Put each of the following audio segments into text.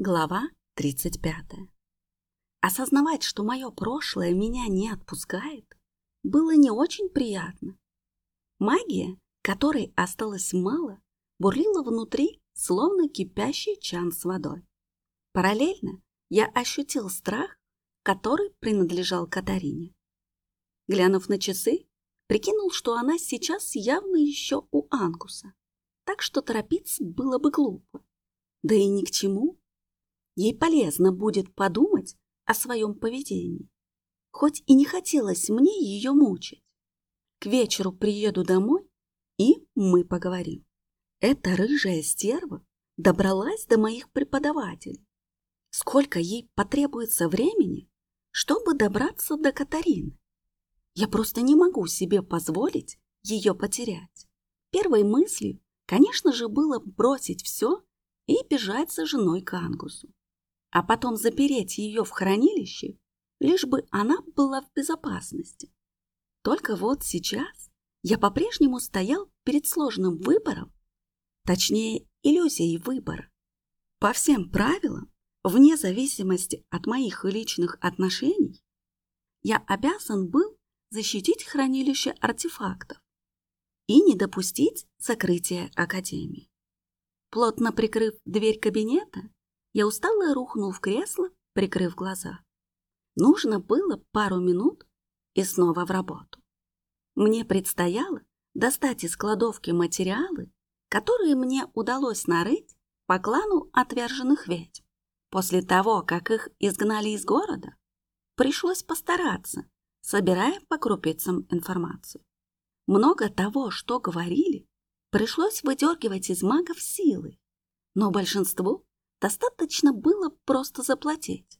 Глава 35. Осознавать, что мое прошлое меня не отпускает, было не очень приятно. Магия, которой осталось мало, бурлила внутри, словно кипящий чан с водой. Параллельно я ощутил страх, который принадлежал Катарине. Глянув на часы, прикинул, что она сейчас явно еще у Ангуса, так что торопиться было бы глупо. Да и ни к чему. Ей полезно будет подумать о своем поведении. Хоть и не хотелось мне ее мучить. К вечеру приеду домой, и мы поговорим. Эта рыжая стерва добралась до моих преподавателей. Сколько ей потребуется времени, чтобы добраться до Катарины? Я просто не могу себе позволить ее потерять. Первой мыслью, конечно же, было бросить все и бежать за женой к Ангусу а потом запереть ее в хранилище, лишь бы она была в безопасности. Только вот сейчас я по-прежнему стоял перед сложным выбором, точнее, иллюзией выбора. По всем правилам, вне зависимости от моих личных отношений, я обязан был защитить хранилище артефактов и не допустить закрытия Академии. Плотно прикрыв дверь кабинета, я устало рухнул в кресло, прикрыв глаза. Нужно было пару минут и снова в работу. Мне предстояло достать из кладовки материалы, которые мне удалось нарыть по клану отверженных ведьм. После того, как их изгнали из города, пришлось постараться, собирая по крупицам информацию. Много того, что говорили, пришлось выдергивать из магов силы, но большинству Достаточно было просто заплатить.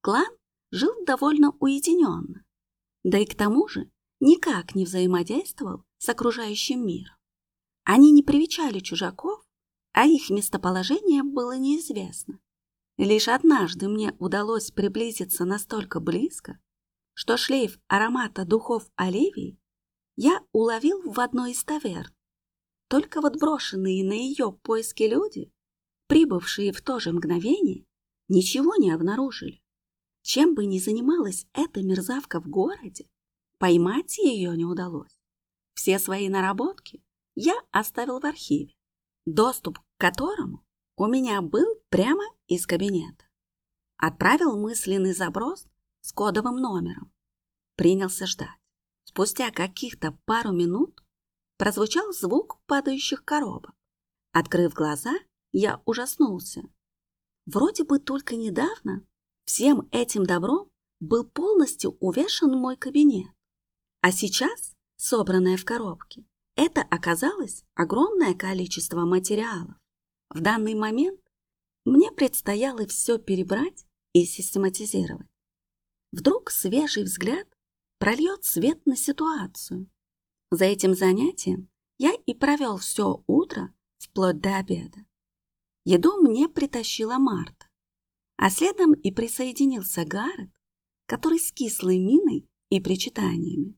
Клан жил довольно уединенно, да и к тому же никак не взаимодействовал с окружающим миром. Они не привечали чужаков, а их местоположение было неизвестно. Лишь однажды мне удалось приблизиться настолько близко, что шлейф аромата духов Оливии я уловил в одной из таверн. Только вот брошенные на ее поиски люди прибывшие в то же мгновение, ничего не обнаружили. Чем бы ни занималась эта мерзавка в городе, поймать ее не удалось. Все свои наработки я оставил в архиве, доступ к которому у меня был прямо из кабинета. Отправил мысленный заброс с кодовым номером. Принялся ждать. Спустя каких-то пару минут прозвучал звук падающих коробок. Открыв глаза, я ужаснулся. Вроде бы только недавно всем этим добром был полностью увешан мой кабинет. А сейчас, собранное в коробке, это оказалось огромное количество материалов. В данный момент мне предстояло все перебрать и систематизировать. Вдруг свежий взгляд прольет свет на ситуацию. За этим занятием я и провел все утро вплоть до обеда. Еду мне притащила Марта, а следом и присоединился Гаррет, который с кислой миной и причитаниями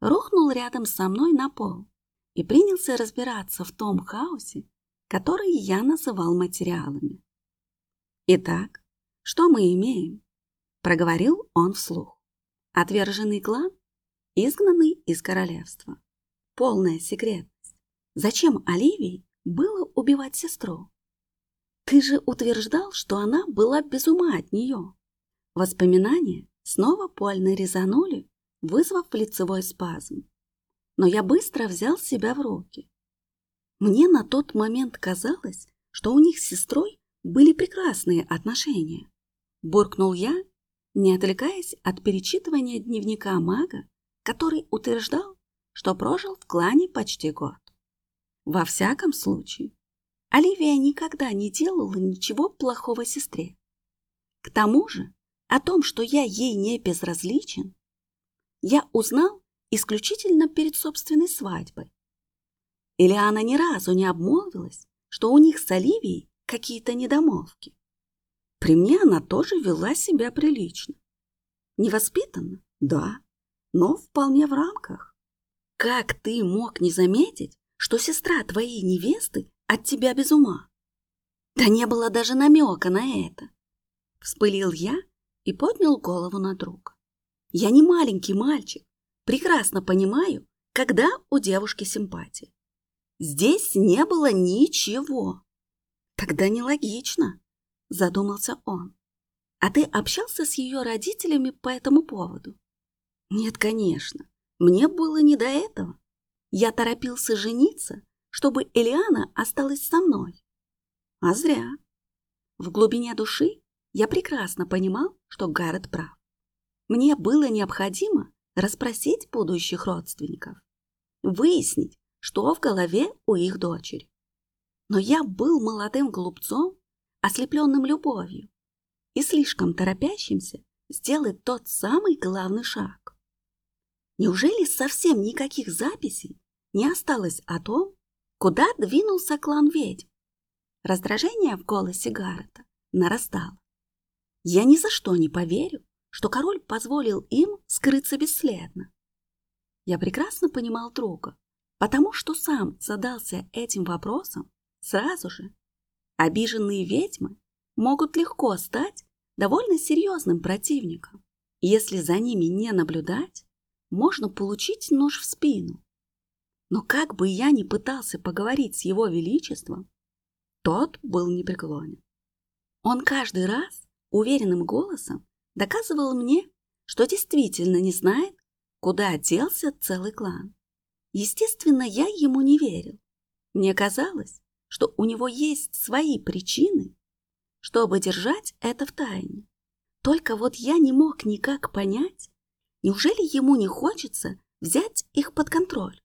рухнул рядом со мной на пол и принялся разбираться в том хаосе, который я называл материалами. «Итак, что мы имеем?» — проговорил он вслух. «Отверженный клан, изгнанный из королевства. Полная секретность. Зачем Оливии было убивать сестру? Ты же утверждал, что она была без ума от нее. Воспоминания снова больно резанули, вызвав лицевой спазм. Но я быстро взял себя в руки. Мне на тот момент казалось, что у них с сестрой были прекрасные отношения. Буркнул я, не отвлекаясь от перечитывания дневника мага, который утверждал, что прожил в клане почти год. Во всяком случае, Оливия никогда не делала ничего плохого сестре. К тому же, о том, что я ей не безразличен, я узнал исключительно перед собственной свадьбой. Элиана ни разу не обмолвилась, что у них с Оливией какие-то недомолвки. При мне она тоже вела себя прилично. Невоспитанно? Да, но вполне в рамках. Как ты мог не заметить, что сестра твоей невесты от тебя без ума. Да не было даже намека на это. Вспылил я и поднял голову на друга. Я не маленький мальчик, прекрасно понимаю, когда у девушки симпатия. Здесь не было ничего. Тогда нелогично, задумался он. А ты общался с ее родителями по этому поводу? Нет, конечно. Мне было не до этого. Я торопился жениться, чтобы Элиана осталась со мной. А зря. В глубине души я прекрасно понимал, что Гаррет прав. Мне было необходимо расспросить будущих родственников, выяснить, что в голове у их дочери. Но я был молодым глупцом, ослепленным любовью и слишком торопящимся сделать тот самый главный шаг. Неужели совсем никаких записей не осталось о том, куда двинулся клан ведьм? Раздражение в голосе Гаррета нарастало. Я ни за что не поверю, что король позволил им скрыться бесследно. Я прекрасно понимал друга, потому что сам задался этим вопросом сразу же. Обиженные ведьмы могут легко стать довольно серьезным противником. Если за ними не наблюдать, можно получить нож в спину. Но как бы я ни пытался поговорить с его величеством, тот был непреклонен. Он каждый раз уверенным голосом доказывал мне, что действительно не знает, куда делся целый клан. Естественно, я ему не верил. Мне казалось, что у него есть свои причины, чтобы держать это в тайне. Только вот я не мог никак понять, неужели ему не хочется взять их под контроль.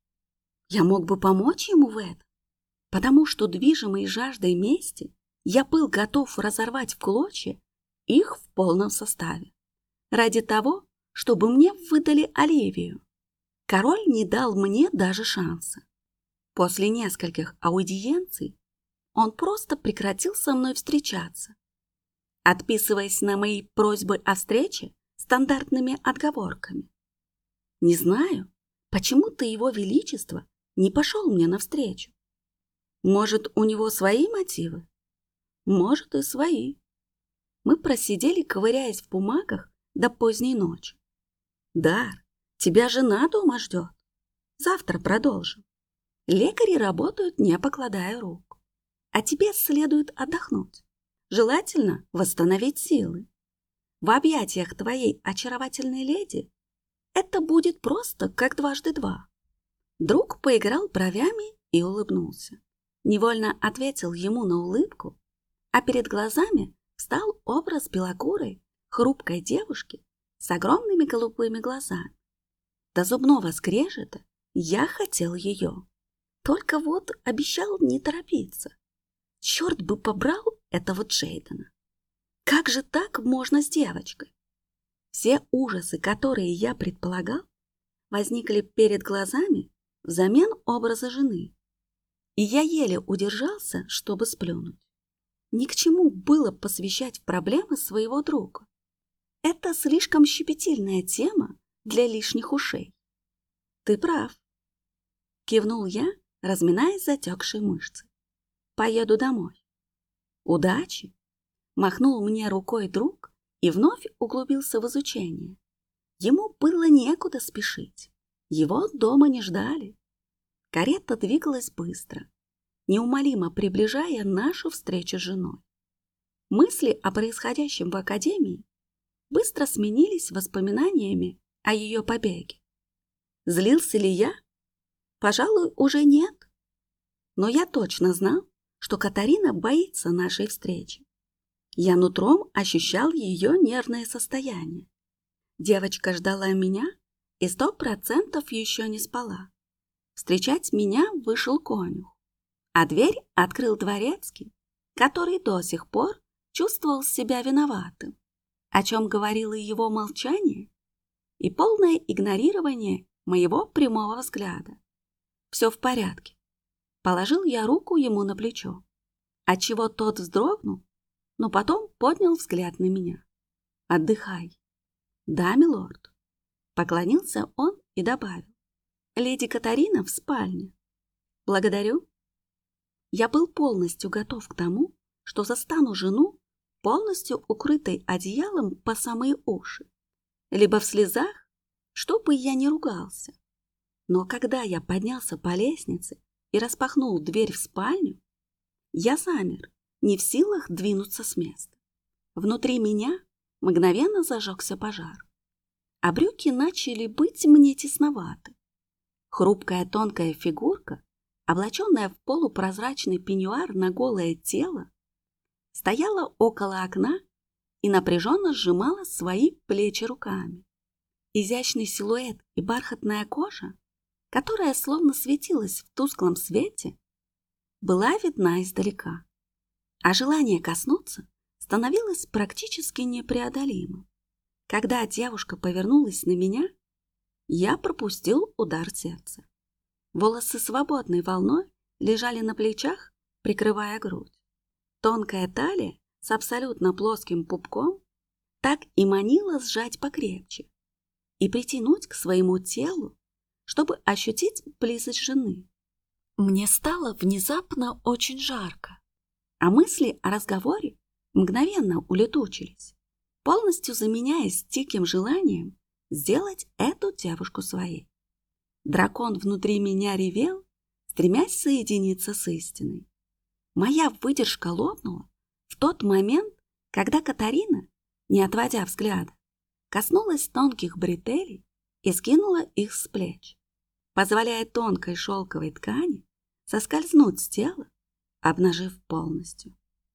Я мог бы помочь ему в этом, потому что, движимый жаждой мести, я был готов разорвать в клочья их в полном составе. Ради того, чтобы мне выдали Оливию. Король не дал мне даже шанса. После нескольких аудиенций он просто прекратил со мной встречаться, отписываясь на мои просьбы о встрече стандартными отговорками. Не знаю, почему-то его величество не пошел мне навстречу. Может, у него свои мотивы? Может, и свои. Мы просидели, ковыряясь в бумагах, до поздней ночи. Дар, тебя жена дома ждет. Завтра продолжим. Лекари работают, не покладая рук. А тебе следует отдохнуть. Желательно восстановить силы. В объятиях твоей очаровательной леди это будет просто как дважды два. Друг поиграл бровями и улыбнулся. Невольно ответил ему на улыбку, а перед глазами встал образ белокурой, хрупкой девушки с огромными голубыми глазами. До зубного скрежета я хотел ее. Только вот обещал не торопиться. Черт бы побрал этого Джейдена. Как же так можно с девочкой? Все ужасы, которые я предполагал, возникли перед глазами взамен образа жены. И я еле удержался, чтобы сплюнуть. Ни к чему было посвящать проблемы своего друга. Это слишком щепетильная тема для лишних ушей. Ты прав. Кивнул я, разминая затекшие мышцы. Поеду домой. Удачи! Махнул мне рукой друг и вновь углубился в изучение. Ему было некуда спешить. Его дома не ждали. Карета двигалась быстро, неумолимо приближая нашу встречу с женой. Мысли о происходящем в академии быстро сменились воспоминаниями о ее побеге. Злился ли я? Пожалуй, уже нет. Но я точно знал, что Катарина боится нашей встречи. Я нутром ощущал ее нервное состояние. Девочка ждала меня и сто процентов еще не спала. Встречать меня вышел конюх а дверь открыл дворецкий, который до сих пор чувствовал себя виноватым, о чем говорило его молчание и полное игнорирование моего прямого взгляда. Все в порядке. Положил я руку ему на плечо, отчего тот вздрогнул, но потом поднял взгляд на меня. «Отдыхай». «Да, милорд». Поклонился он и добавил. «Леди Катарина в спальне». «Благодарю», я был полностью готов к тому, что застану жену полностью укрытой одеялом по самые уши, либо в слезах, чтобы я не ругался. Но когда я поднялся по лестнице и распахнул дверь в спальню, я замер, не в силах двинуться с места. Внутри меня мгновенно зажегся пожар, а брюки начали быть мне тесноваты. Хрупкая тонкая фигурка, облаченная в полупрозрачный пеньюар на голое тело, стояла около окна и напряженно сжимала свои плечи руками. Изящный силуэт и бархатная кожа, которая словно светилась в тусклом свете, была видна издалека, а желание коснуться становилось практически непреодолимым. Когда девушка повернулась на меня, я пропустил удар сердца. Волосы свободной волной лежали на плечах, прикрывая грудь. Тонкая талия с абсолютно плоским пупком так и манила сжать покрепче и притянуть к своему телу, чтобы ощутить близость жены. Мне стало внезапно очень жарко, а мысли о разговоре мгновенно улетучились, полностью заменяясь диким желанием сделать эту девушку своей. Дракон внутри меня ревел, стремясь соединиться с истиной. Моя выдержка лопнула в тот момент, когда Катарина, не отводя взгляда, коснулась тонких бретелей и скинула их с плеч, позволяя тонкой шелковой ткани соскользнуть с тела, обнажив полностью.